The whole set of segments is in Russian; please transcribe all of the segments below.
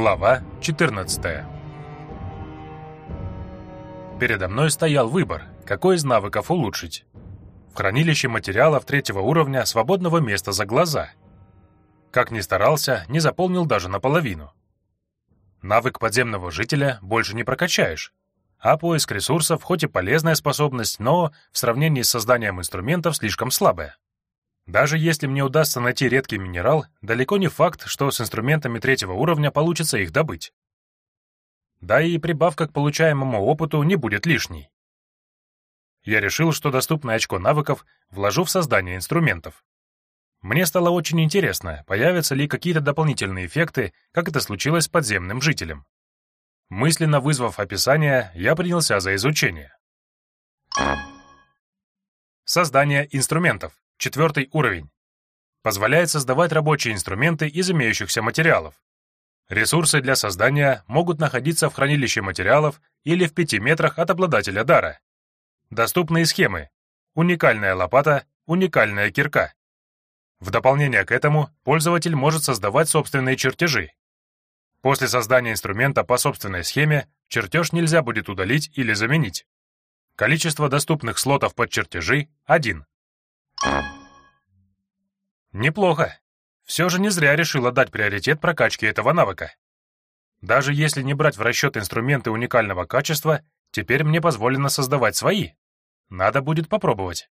Глава 14 Передо мной стоял выбор, какой из навыков улучшить. В хранилище материалов третьего уровня свободного места за глаза. Как ни старался, не заполнил даже наполовину. Навык подземного жителя больше не прокачаешь, а поиск ресурсов хоть и полезная способность, но в сравнении с созданием инструментов слишком слабая. Даже если мне удастся найти редкий минерал, далеко не факт, что с инструментами третьего уровня получится их добыть. Да и прибавка к получаемому опыту не будет лишней. Я решил, что доступное очко навыков вложу в создание инструментов. Мне стало очень интересно, появятся ли какие-то дополнительные эффекты, как это случилось с подземным жителем. Мысленно вызвав описание, я принялся за изучение. Создание инструментов. Четвертый уровень. Позволяет создавать рабочие инструменты из имеющихся материалов. Ресурсы для создания могут находиться в хранилище материалов или в 5 метрах от обладателя дара. Доступные схемы. Уникальная лопата, уникальная кирка. В дополнение к этому пользователь может создавать собственные чертежи, После создания инструмента по собственной схеме чертеж нельзя будет удалить или заменить. Количество доступных слотов под чертежи — один. Неплохо. Все же не зря решила дать приоритет прокачке этого навыка. Даже если не брать в расчет инструменты уникального качества, теперь мне позволено создавать свои. Надо будет попробовать.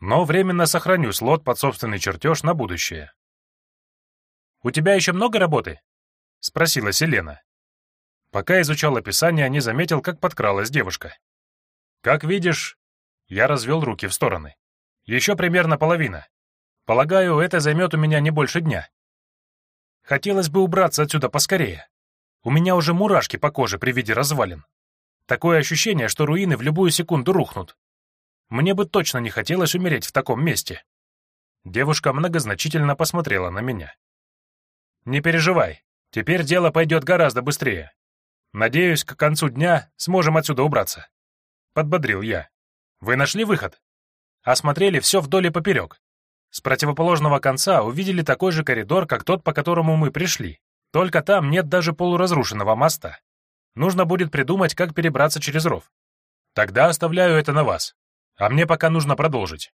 Но временно сохраню слот под собственный чертеж на будущее. «У тебя еще много работы?» — спросила Селена. Пока изучал описание, не заметил, как подкралась девушка. «Как видишь...» Я развел руки в стороны. «Еще примерно половина. Полагаю, это займет у меня не больше дня. Хотелось бы убраться отсюда поскорее. У меня уже мурашки по коже при виде развалин. Такое ощущение, что руины в любую секунду рухнут. Мне бы точно не хотелось умереть в таком месте». Девушка многозначительно посмотрела на меня. «Не переживай, Теперь дело пойдет гораздо быстрее. Надеюсь, к концу дня сможем отсюда убраться. Подбодрил я. Вы нашли выход? Осмотрели все вдоль и поперек. С противоположного конца увидели такой же коридор, как тот, по которому мы пришли. Только там нет даже полуразрушенного моста. Нужно будет придумать, как перебраться через ров. Тогда оставляю это на вас. А мне пока нужно продолжить.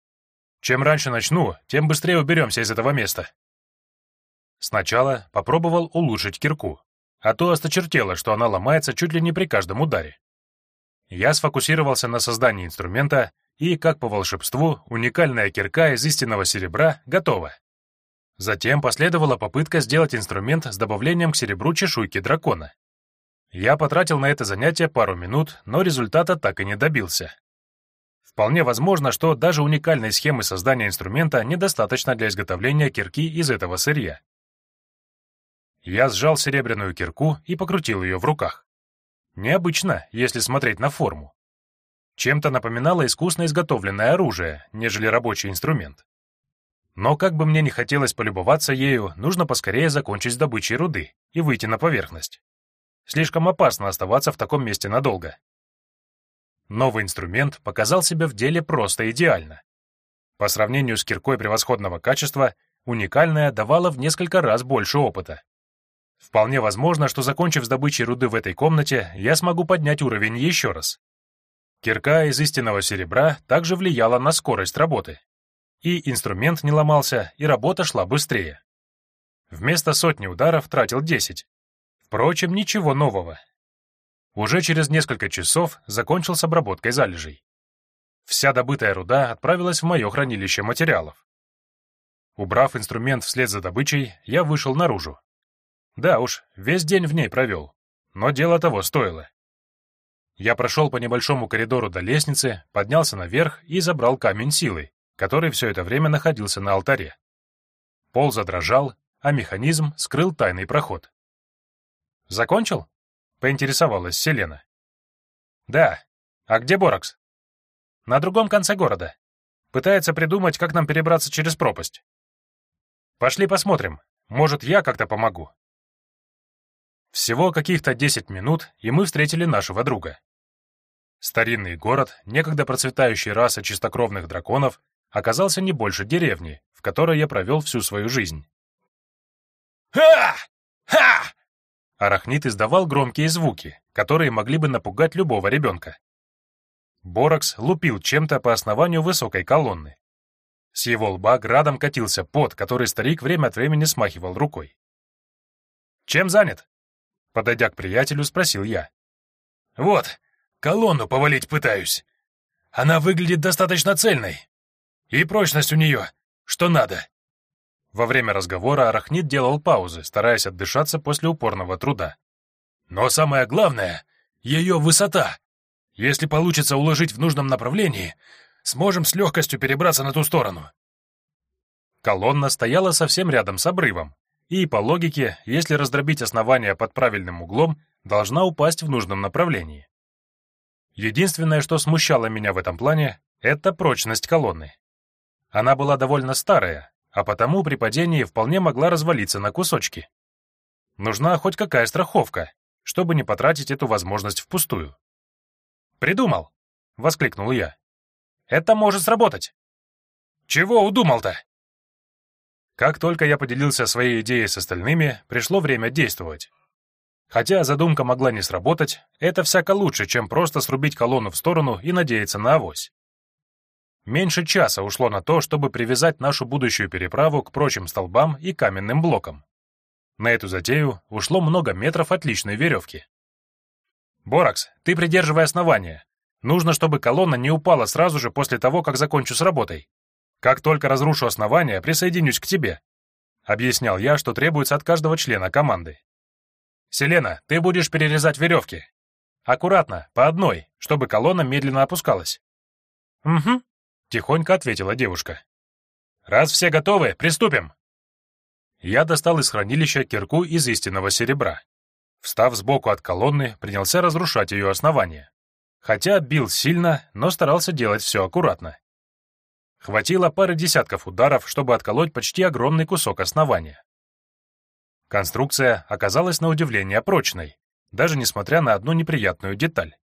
Чем раньше начну, тем быстрее уберемся из этого места. Сначала попробовал улучшить кирку, а то осточертело, что она ломается чуть ли не при каждом ударе. Я сфокусировался на создании инструмента, и, как по волшебству, уникальная кирка из истинного серебра готова. Затем последовала попытка сделать инструмент с добавлением к серебру чешуйки дракона. Я потратил на это занятие пару минут, но результата так и не добился. Вполне возможно, что даже уникальной схемы создания инструмента недостаточно для изготовления кирки из этого сырья. Я сжал серебряную кирку и покрутил ее в руках. Необычно, если смотреть на форму. Чем-то напоминало искусно изготовленное оружие, нежели рабочий инструмент. Но как бы мне не хотелось полюбоваться ею, нужно поскорее закончить с добычей руды и выйти на поверхность. Слишком опасно оставаться в таком месте надолго. Новый инструмент показал себя в деле просто идеально. По сравнению с киркой превосходного качества, уникальная давала в несколько раз больше опыта. Вполне возможно, что, закончив с добычей руды в этой комнате, я смогу поднять уровень еще раз. Кирка из истинного серебра также влияла на скорость работы. И инструмент не ломался, и работа шла быстрее. Вместо сотни ударов тратил 10. Впрочем, ничего нового. Уже через несколько часов закончил с обработкой залежей. Вся добытая руда отправилась в мое хранилище материалов. Убрав инструмент вслед за добычей, я вышел наружу. Да уж, весь день в ней провел, но дело того стоило. Я прошел по небольшому коридору до лестницы, поднялся наверх и забрал камень силы, который все это время находился на алтаре. Пол задрожал, а механизм скрыл тайный проход. «Закончил?» — поинтересовалась Селена. «Да. А где Боракс?» «На другом конце города. Пытается придумать, как нам перебраться через пропасть. Пошли посмотрим. Может, я как-то помогу». Всего каких-то 10 минут, и мы встретили нашего друга. Старинный город, некогда процветающий раса чистокровных драконов, оказался не больше деревни, в которой я провел всю свою жизнь. «Ха! Ха!» Арахнит издавал громкие звуки, которые могли бы напугать любого ребенка. Боракс лупил чем-то по основанию высокой колонны. С его лба градом катился пот, который старик время от времени смахивал рукой. «Чем занят?» Подойдя к приятелю, спросил я. «Вот, колонну повалить пытаюсь. Она выглядит достаточно цельной. И прочность у нее, что надо». Во время разговора Арахнит делал паузы, стараясь отдышаться после упорного труда. «Но самое главное — ее высота. Если получится уложить в нужном направлении, сможем с легкостью перебраться на ту сторону». Колонна стояла совсем рядом с обрывом, и, по логике, если раздробить основание под правильным углом, должна упасть в нужном направлении. Единственное, что смущало меня в этом плане, это прочность колонны. Она была довольно старая, а потому при падении вполне могла развалиться на кусочки. Нужна хоть какая страховка, чтобы не потратить эту возможность впустую. «Придумал!» — воскликнул я. «Это может сработать!» «Чего удумал-то?» Как только я поделился своей идеей с остальными, пришло время действовать. Хотя задумка могла не сработать, это всяко лучше, чем просто срубить колонну в сторону и надеяться на авось. Меньше часа ушло на то, чтобы привязать нашу будущую переправу к прочим столбам и каменным блокам. На эту затею ушло много метров отличной веревки. «Боракс, ты придерживай основание. Нужно, чтобы колонна не упала сразу же после того, как закончу с работой. Как только разрушу основание, присоединюсь к тебе», — объяснял я, что требуется от каждого члена команды. «Селена, ты будешь перерезать веревки. Аккуратно, по одной, чтобы колонна медленно опускалась». «Угу», — тихонько ответила девушка. «Раз все готовы, приступим!» Я достал из хранилища кирку из истинного серебра. Встав сбоку от колонны, принялся разрушать ее основание. Хотя бил сильно, но старался делать все аккуратно. Хватило пары десятков ударов, чтобы отколоть почти огромный кусок основания. Конструкция оказалась на удивление прочной, даже несмотря на одну неприятную деталь.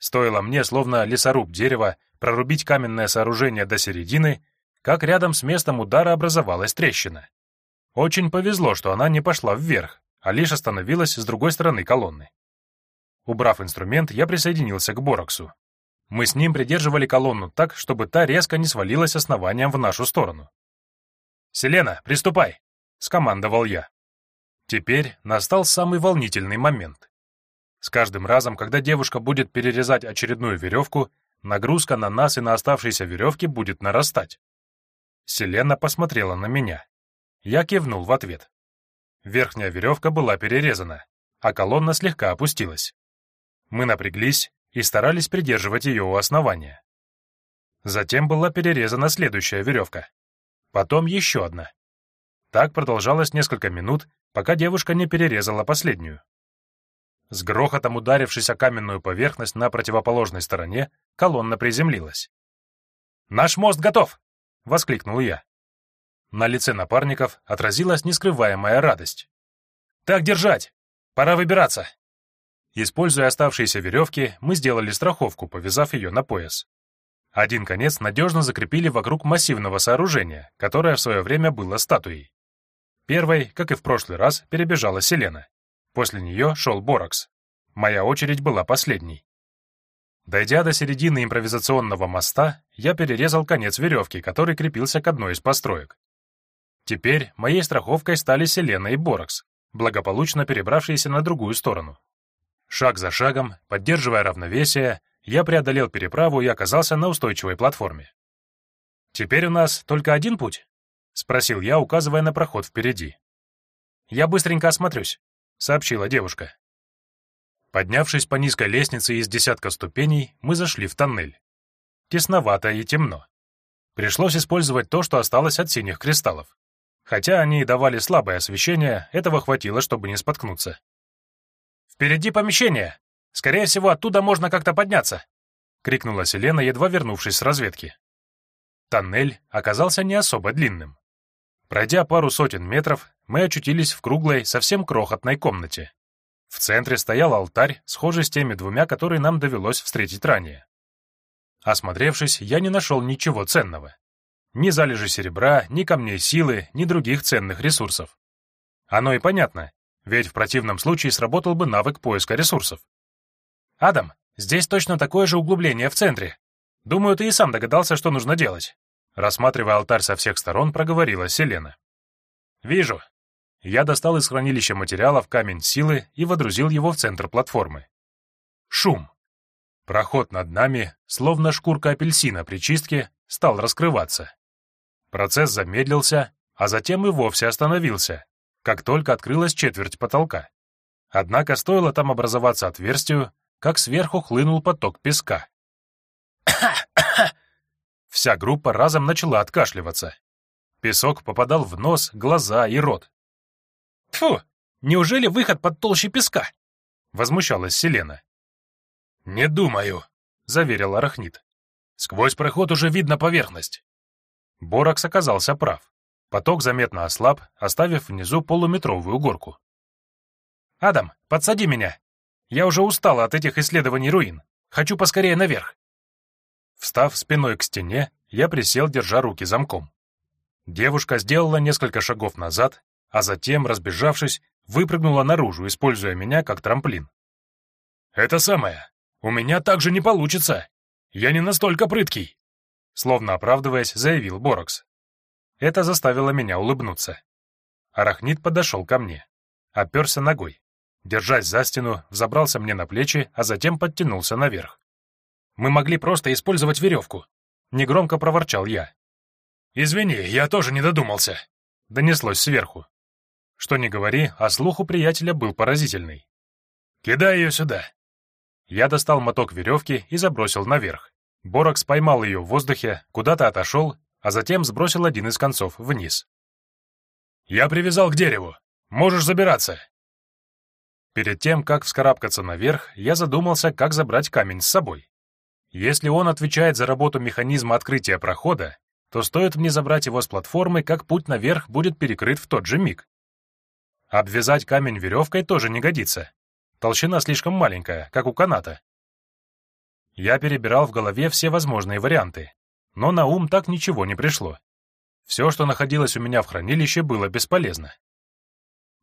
Стоило мне, словно лесоруб дерева, прорубить каменное сооружение до середины, как рядом с местом удара образовалась трещина. Очень повезло, что она не пошла вверх, а лишь остановилась с другой стороны колонны. Убрав инструмент, я присоединился к Бороксу. Мы с ним придерживали колонну так, чтобы та резко не свалилась основанием в нашу сторону. «Селена, приступай!» — скомандовал я. Теперь настал самый волнительный момент. С каждым разом, когда девушка будет перерезать очередную веревку, нагрузка на нас и на оставшиеся веревки будет нарастать. Селена посмотрела на меня. Я кивнул в ответ. Верхняя веревка была перерезана, а колонна слегка опустилась. Мы напряглись и старались придерживать ее у основания. Затем была перерезана следующая веревка. Потом еще одна. Так продолжалось несколько минут, пока девушка не перерезала последнюю. С грохотом ударившись о каменную поверхность на противоположной стороне, колонна приземлилась. «Наш мост готов!» — воскликнул я. На лице напарников отразилась нескрываемая радость. «Так держать! Пора выбираться!» Используя оставшиеся веревки, мы сделали страховку, повязав ее на пояс. Один конец надежно закрепили вокруг массивного сооружения, которое в свое время было статуей. Первой, как и в прошлый раз, перебежала Селена. После нее шел Боракс. Моя очередь была последней. Дойдя до середины импровизационного моста, я перерезал конец веревки, который крепился к одной из построек. Теперь моей страховкой стали Селена и Боракс, благополучно перебравшиеся на другую сторону. Шаг за шагом, поддерживая равновесие, я преодолел переправу и оказался на устойчивой платформе. «Теперь у нас только один путь?» — спросил я, указывая на проход впереди. «Я быстренько осмотрюсь», — сообщила девушка. Поднявшись по низкой лестнице из десятка ступеней, мы зашли в тоннель. Тесновато и темно. Пришлось использовать то, что осталось от синих кристаллов. Хотя они и давали слабое освещение, этого хватило, чтобы не споткнуться. «Впереди помещение! Скорее всего, оттуда можно как-то подняться!» — крикнула Селена, едва вернувшись с разведки. Тоннель оказался не особо длинным. Пройдя пару сотен метров, мы очутились в круглой, совсем крохотной комнате. В центре стоял алтарь, схожий с теми двумя, которые нам довелось встретить ранее. Осмотревшись, я не нашел ничего ценного. Ни залежи серебра, ни камней силы, ни других ценных ресурсов. Оно и понятно, ведь в противном случае сработал бы навык поиска ресурсов. «Адам, здесь точно такое же углубление в центре. Думаю, ты и сам догадался, что нужно делать». Рассматривая алтарь со всех сторон, проговорила Селена. «Вижу». Я достал из хранилища материалов камень силы и водрузил его в центр платформы. Шум. Проход над нами, словно шкурка апельсина при чистке, стал раскрываться. Процесс замедлился, а затем и вовсе остановился, как только открылась четверть потолка. Однако стоило там образоваться отверстию, как сверху хлынул поток песка. Вся группа разом начала откашливаться. Песок попадал в нос, глаза и рот. «Фу! Неужели выход под толще песка?» — возмущалась Селена. «Не думаю», — заверил Арахнит. «Сквозь проход уже видно поверхность». Боракс оказался прав. Поток заметно ослаб, оставив внизу полуметровую горку. «Адам, подсади меня. Я уже устала от этих исследований руин. Хочу поскорее наверх». Встав спиной к стене, я присел, держа руки замком. Девушка сделала несколько шагов назад, а затем, разбежавшись, выпрыгнула наружу, используя меня как трамплин. «Это самое. У меня так же не получится. Я не настолько прыткий», словно оправдываясь, заявил Борокс. Это заставило меня улыбнуться. Арахнит подошел ко мне, оперся ногой, держась за стену, взобрался мне на плечи, а затем подтянулся наверх. Мы могли просто использовать веревку. Негромко проворчал я. «Извини, я тоже не додумался», — донеслось сверху. Что ни говори, а слух у приятеля был поразительный. «Кидай ее сюда». Я достал моток веревки и забросил наверх. Борокс поймал ее в воздухе, куда-то отошел а затем сбросил один из концов вниз. «Я привязал к дереву. Можешь забираться». Перед тем, как вскарабкаться наверх, я задумался, как забрать камень с собой. Если он отвечает за работу механизма открытия прохода, то стоит мне забрать его с платформы, как путь наверх будет перекрыт в тот же миг. Обвязать камень веревкой тоже не годится. Толщина слишком маленькая, как у каната. Я перебирал в голове все возможные варианты, но на ум так ничего не пришло. Все, что находилось у меня в хранилище, было бесполезно.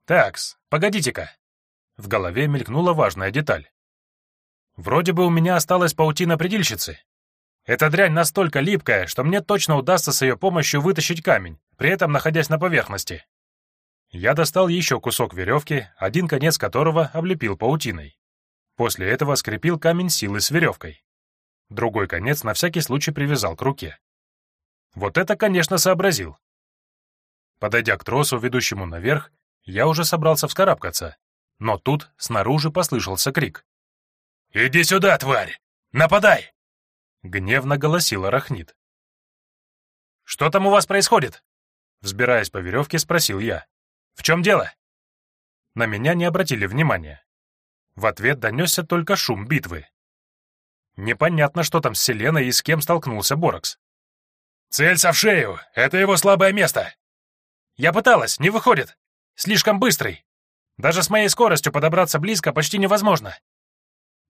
«Такс, погодите-ка!» В голове мелькнула важная деталь. «Вроде бы у меня осталась паутина предельщицы. Эта дрянь настолько липкая, что мне точно удастся с ее помощью вытащить камень, при этом находясь на поверхности». Я достал еще кусок веревки, один конец которого облепил паутиной. После этого скрепил камень силы с веревкой. Другой конец на всякий случай привязал к руке. Вот это, конечно, сообразил. Подойдя к тросу, ведущему наверх, я уже собрался вскарабкаться, но тут снаружи послышался крик. «Иди сюда, тварь! Нападай!» Гневно голосил Арахнит. «Что там у вас происходит?» Взбираясь по веревке, спросил я. «В чем дело?» На меня не обратили внимания. В ответ донесся только шум битвы. Непонятно, что там с Селеной и с кем столкнулся Боракс. «Целься в шею! Это его слабое место!» «Я пыталась, не выходит! Слишком быстрый! Даже с моей скоростью подобраться близко почти невозможно!»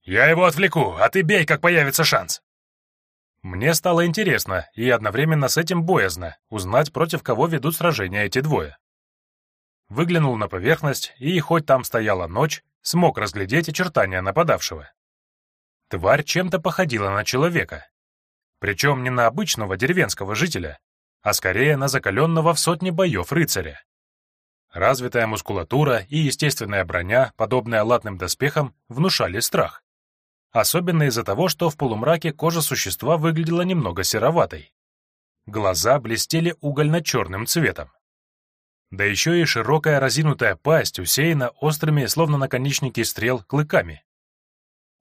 «Я его отвлеку, а ты бей, как появится шанс!» Мне стало интересно и одновременно с этим боязно узнать, против кого ведут сражения эти двое. Выглянул на поверхность и, хоть там стояла ночь, смог разглядеть очертания нападавшего. Тварь чем-то походила на человека. Причем не на обычного деревенского жителя, а скорее на закаленного в сотне боев рыцаря. Развитая мускулатура и естественная броня, подобная латным доспехам, внушали страх. Особенно из-за того, что в полумраке кожа существа выглядела немного сероватой. Глаза блестели угольно-черным цветом. Да еще и широкая разинутая пасть усеяна острыми, словно наконечники стрел, клыками.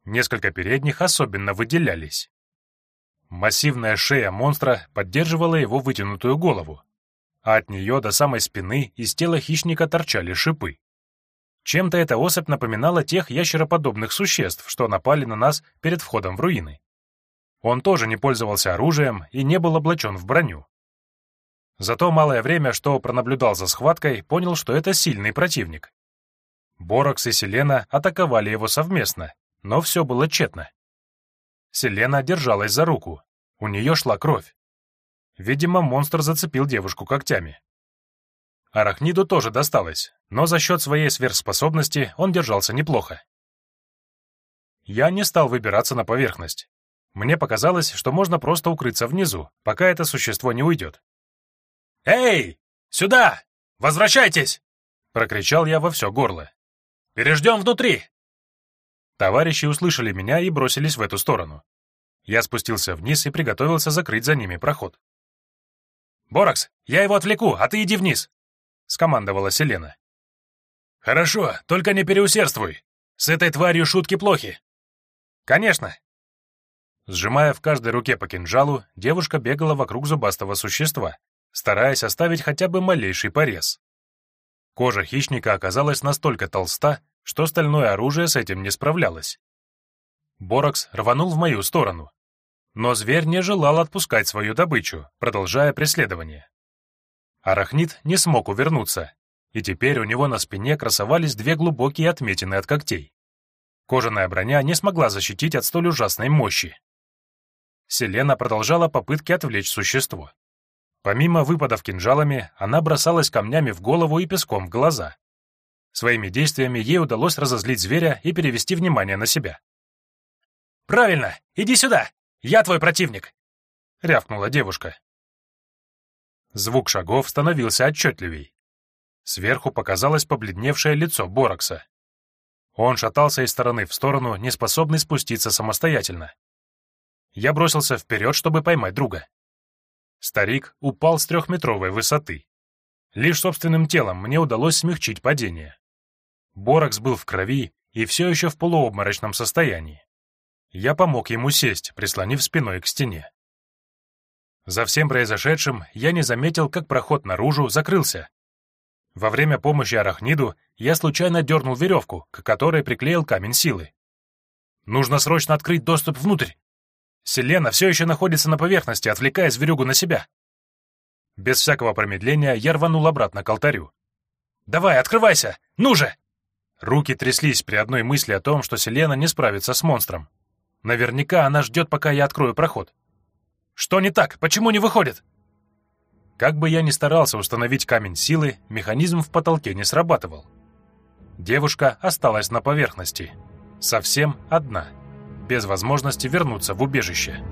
Несколько передних особенно выделялись. Массивная шея монстра поддерживала его вытянутую голову, а от нее до самой спины из тела хищника торчали шипы. Чем-то эта особь напоминала тех ящероподобных существ, что напали на нас перед входом в руины. Он тоже не пользовался оружием и не был облачен в броню. Зато малое время, что пронаблюдал за схваткой, понял, что это сильный противник. Борокс и Селена атаковали его совместно, но все было тщетно. Селена держалась за руку. У нее шла кровь. Видимо, монстр зацепил девушку когтями. Арахниду тоже досталось, но за счет своей сверхспособности он держался неплохо. Я не стал выбираться на поверхность. Мне показалось, что можно просто укрыться внизу, пока это существо не уйдет. «Эй, сюда! Возвращайтесь!» — прокричал я во все горло. «Переждем внутри!» Товарищи услышали меня и бросились в эту сторону. Я спустился вниз и приготовился закрыть за ними проход. «Боракс, я его отвлеку, а ты иди вниз!» — скомандовала Селена. «Хорошо, только не переусердствуй. С этой тварью шутки плохи». «Конечно!» Сжимая в каждой руке по кинжалу, девушка бегала вокруг зубастого существа, стараясь оставить хотя бы малейший порез. Кожа хищника оказалась настолько толста, что стальное оружие с этим не справлялось. Боракс рванул в мою сторону. Но зверь не желал отпускать свою добычу, продолжая преследование. Арахнит не смог увернуться, и теперь у него на спине красовались две глубокие отметины от когтей. Кожаная броня не смогла защитить от столь ужасной мощи. Селена продолжала попытки отвлечь существо. Помимо выпадов кинжалами, она бросалась камнями в голову и песком в глаза. Своими действиями ей удалось разозлить зверя и перевести внимание на себя. «Правильно! Иди сюда! Я твой противник!» — рявкнула девушка. Звук шагов становился отчетливей. Сверху показалось побледневшее лицо Борокса. Он шатался из стороны в сторону, не способный спуститься самостоятельно. Я бросился вперед, чтобы поймать друга. Старик упал с трехметровой высоты. Лишь собственным телом мне удалось смягчить падение. Боракс был в крови и все еще в полуобморочном состоянии. Я помог ему сесть, прислонив спиной к стене. За всем произошедшим я не заметил, как проход наружу закрылся. Во время помощи арахниду я случайно дернул веревку, к которой приклеил камень силы. Нужно срочно открыть доступ внутрь. Селена все еще находится на поверхности, отвлекая зверюгу на себя. Без всякого промедления я рванул обратно к алтарю. «Давай, открывайся! Ну же!» Руки тряслись при одной мысли о том, что Селена не справится с монстром. Наверняка она ждет, пока я открою проход. «Что не так? Почему не выходит?» Как бы я ни старался установить камень силы, механизм в потолке не срабатывал. Девушка осталась на поверхности. Совсем одна без возможности вернуться в убежище.